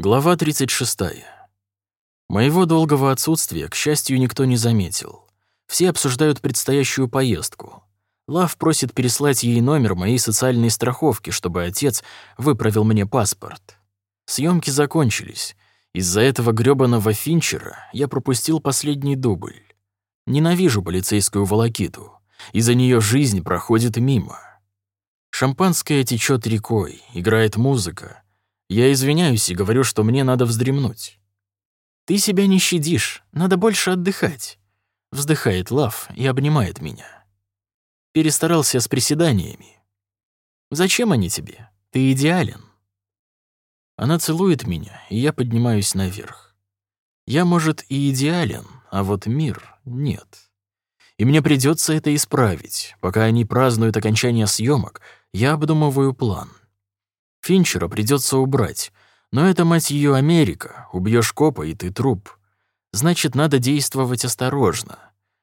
Глава 36. Моего долгого отсутствия, к счастью, никто не заметил. Все обсуждают предстоящую поездку. Лав просит переслать ей номер моей социальной страховки, чтобы отец выправил мне паспорт. Съемки закончились. Из-за этого грёбаного Финчера я пропустил последний дубль. Ненавижу полицейскую волокиту. Из-за нее жизнь проходит мимо. Шампанское течет рекой, играет музыка. Я извиняюсь и говорю, что мне надо вздремнуть. «Ты себя не щадишь, надо больше отдыхать», — вздыхает Лав и обнимает меня. Перестарался с приседаниями. «Зачем они тебе? Ты идеален». Она целует меня, и я поднимаюсь наверх. Я, может, и идеален, а вот мир — нет. И мне придется это исправить. Пока они празднуют окончание съемок, я обдумываю план. Финчера придется убрать. Но это, мать ее, Америка. Убьешь копа, и ты труп. Значит, надо действовать осторожно.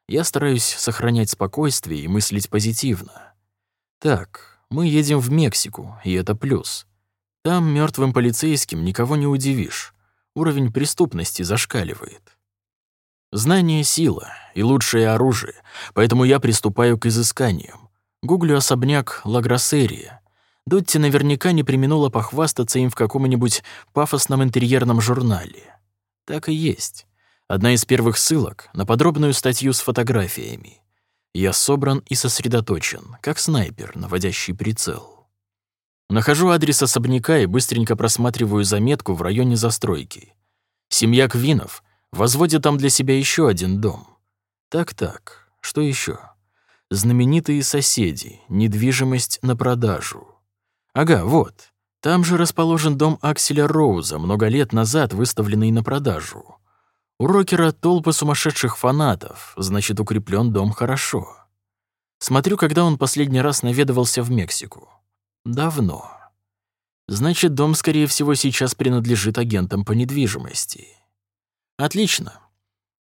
Я стараюсь сохранять спокойствие и мыслить позитивно. Так, мы едем в Мексику, и это плюс. Там мертвым полицейским никого не удивишь. Уровень преступности зашкаливает. Знание — сила и лучшее оружие, поэтому я приступаю к изысканиям. Гуглю особняк Лагросерия. Дотти наверняка не применула похвастаться им в каком-нибудь пафосном интерьерном журнале. Так и есть. Одна из первых ссылок на подробную статью с фотографиями. Я собран и сосредоточен, как снайпер, наводящий прицел. Нахожу адрес особняка и быстренько просматриваю заметку в районе застройки. Семья Квинов возводит там для себя еще один дом. Так-так, что еще? Знаменитые соседи, недвижимость на продажу. Ага, вот. Там же расположен дом Акселя Роуза, много лет назад выставленный на продажу. У рокера толпы сумасшедших фанатов, значит, укреплен дом хорошо. Смотрю, когда он последний раз наведывался в Мексику. Давно. Значит, дом, скорее всего, сейчас принадлежит агентам по недвижимости. Отлично.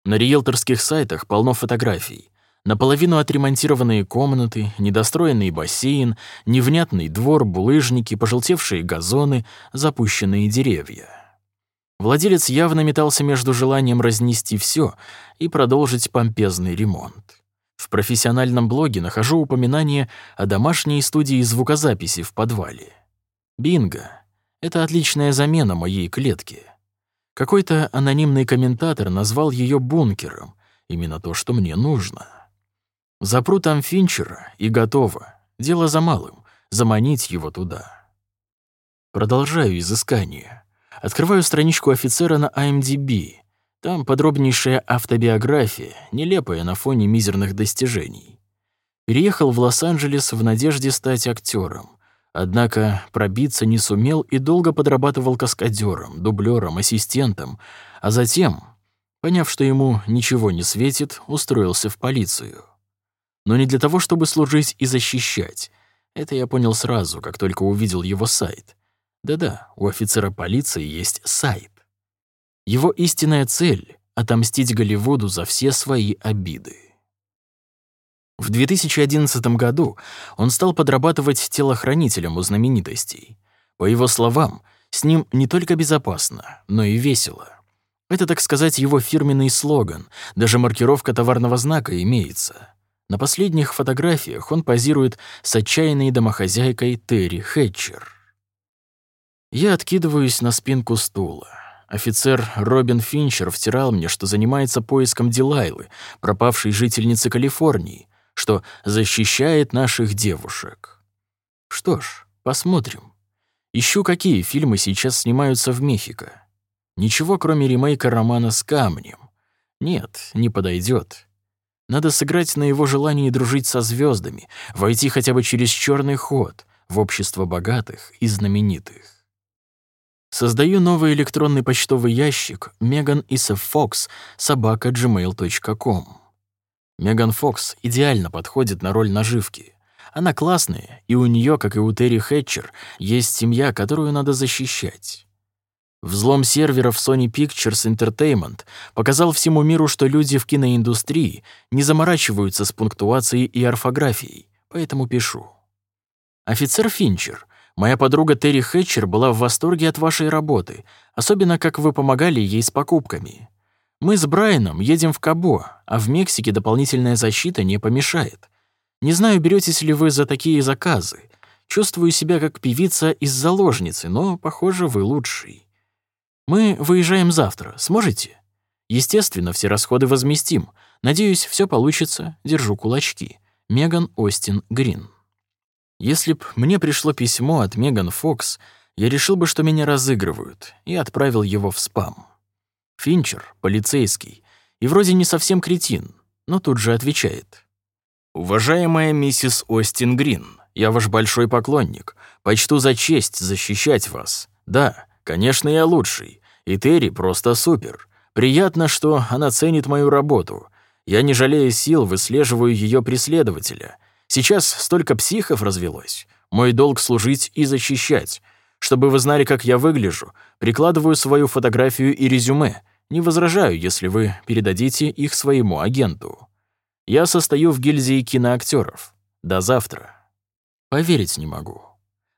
На риэлторских сайтах полно фотографий. Наполовину отремонтированные комнаты, недостроенный бассейн, невнятный двор, булыжники, пожелтевшие газоны, запущенные деревья. Владелец явно метался между желанием разнести все и продолжить помпезный ремонт. В профессиональном блоге нахожу упоминание о домашней студии звукозаписи в подвале. Бинго. Это отличная замена моей клетки. Какой-то анонимный комментатор назвал ее бункером, именно то, что мне нужно. Запру там Финчера, и готово. Дело за малым — заманить его туда. Продолжаю изыскание. Открываю страничку офицера на IMDb. Там подробнейшая автобиография, нелепая на фоне мизерных достижений. Переехал в Лос-Анджелес в надежде стать актером. Однако пробиться не сумел и долго подрабатывал каскадером, дублером, ассистентом, а затем, поняв, что ему ничего не светит, устроился в полицию но не для того, чтобы служить и защищать. Это я понял сразу, как только увидел его сайт. Да-да, у офицера полиции есть сайт. Его истинная цель — отомстить Голливуду за все свои обиды. В 2011 году он стал подрабатывать телохранителем у знаменитостей. По его словам, с ним не только безопасно, но и весело. Это, так сказать, его фирменный слоган, даже маркировка товарного знака имеется. На последних фотографиях он позирует с отчаянной домохозяйкой Терри Хэтчер. Я откидываюсь на спинку стула. Офицер Робин Финчер втирал мне, что занимается поиском Дилайлы, пропавшей жительницы Калифорнии, что защищает наших девушек. Что ж, посмотрим. Ищу, какие фильмы сейчас снимаются в Мехико. Ничего, кроме ремейка романа с камнем. Нет, не подойдет. Надо сыграть на его желании дружить со звездами, войти хотя бы через черный ход в общество богатых и знаменитых. Создаю новый электронный почтовый ящик Megan Fox собака gmail.com. Меган Фокс идеально подходит на роль наживки. Она классная, и у нее, как и у Терри Хэтчер, есть семья, которую надо защищать. Взлом серверов Sony Pictures Entertainment показал всему миру, что люди в киноиндустрии не заморачиваются с пунктуацией и орфографией, поэтому пишу. Офицер Финчер, Моя подруга Терри Хэтчер была в восторге от вашей работы, особенно как вы помогали ей с покупками. Мы с Брайаном едем в Кабо, а в Мексике дополнительная защита не помешает. Не знаю, беретесь ли вы за такие заказы. Чувствую себя как певица из заложницы, но, похоже, вы лучший. Мы выезжаем завтра. Сможете? Естественно, все расходы возместим. Надеюсь, все получится. Держу кулачки. Меган Остин Грин. Если б мне пришло письмо от Меган Фокс, я решил бы, что меня разыгрывают, и отправил его в спам. Финчер, полицейский, и вроде не совсем кретин, но тут же отвечает. «Уважаемая миссис Остин Грин, я ваш большой поклонник. Почту за честь защищать вас. Да, конечно, я лучший. И Терри просто супер. Приятно, что она ценит мою работу. Я, не жалея сил, выслеживаю ее преследователя. Сейчас столько психов развелось. Мой долг служить и защищать. Чтобы вы знали, как я выгляжу, прикладываю свою фотографию и резюме. Не возражаю, если вы передадите их своему агенту. Я состою в гильдии киноактеров. До завтра. Поверить не могу.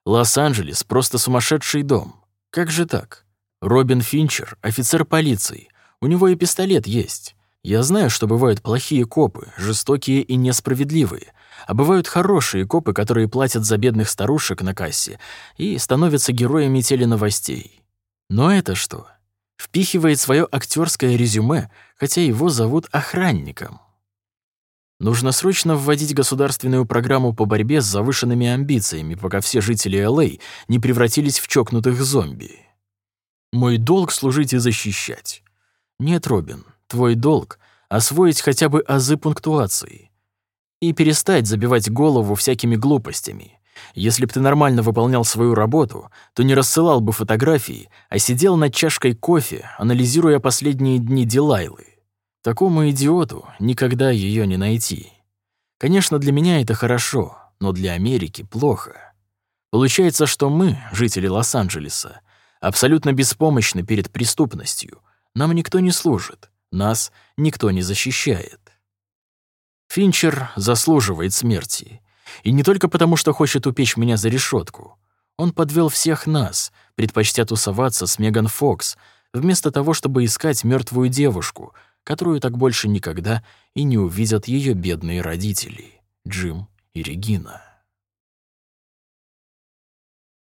Лос-Анджелес — просто сумасшедший дом. Как же так? Робин Финчер — офицер полиции. У него и пистолет есть. Я знаю, что бывают плохие копы, жестокие и несправедливые, а бывают хорошие копы, которые платят за бедных старушек на кассе и становятся героями теленовостей. Но это что? Впихивает свое актерское резюме, хотя его зовут охранником. Нужно срочно вводить государственную программу по борьбе с завышенными амбициями, пока все жители Л.А. не превратились в чокнутых зомби. Мой долг — служить и защищать. Нет, Робин, твой долг — освоить хотя бы азы пунктуации. И перестать забивать голову всякими глупостями. Если б ты нормально выполнял свою работу, то не рассылал бы фотографии, а сидел над чашкой кофе, анализируя последние дни Дилайлы. Такому идиоту никогда ее не найти. Конечно, для меня это хорошо, но для Америки плохо. Получается, что мы, жители Лос-Анджелеса, абсолютно беспомощны перед преступностью. Нам никто не служит, нас никто не защищает. Финчер заслуживает смерти. И не только потому, что хочет упечь меня за решетку. Он подвел всех нас, предпочтя тусоваться с Меган Фокс, вместо того, чтобы искать мертвую девушку — которую так больше никогда и не увидят ее бедные родители, Джим и Регина.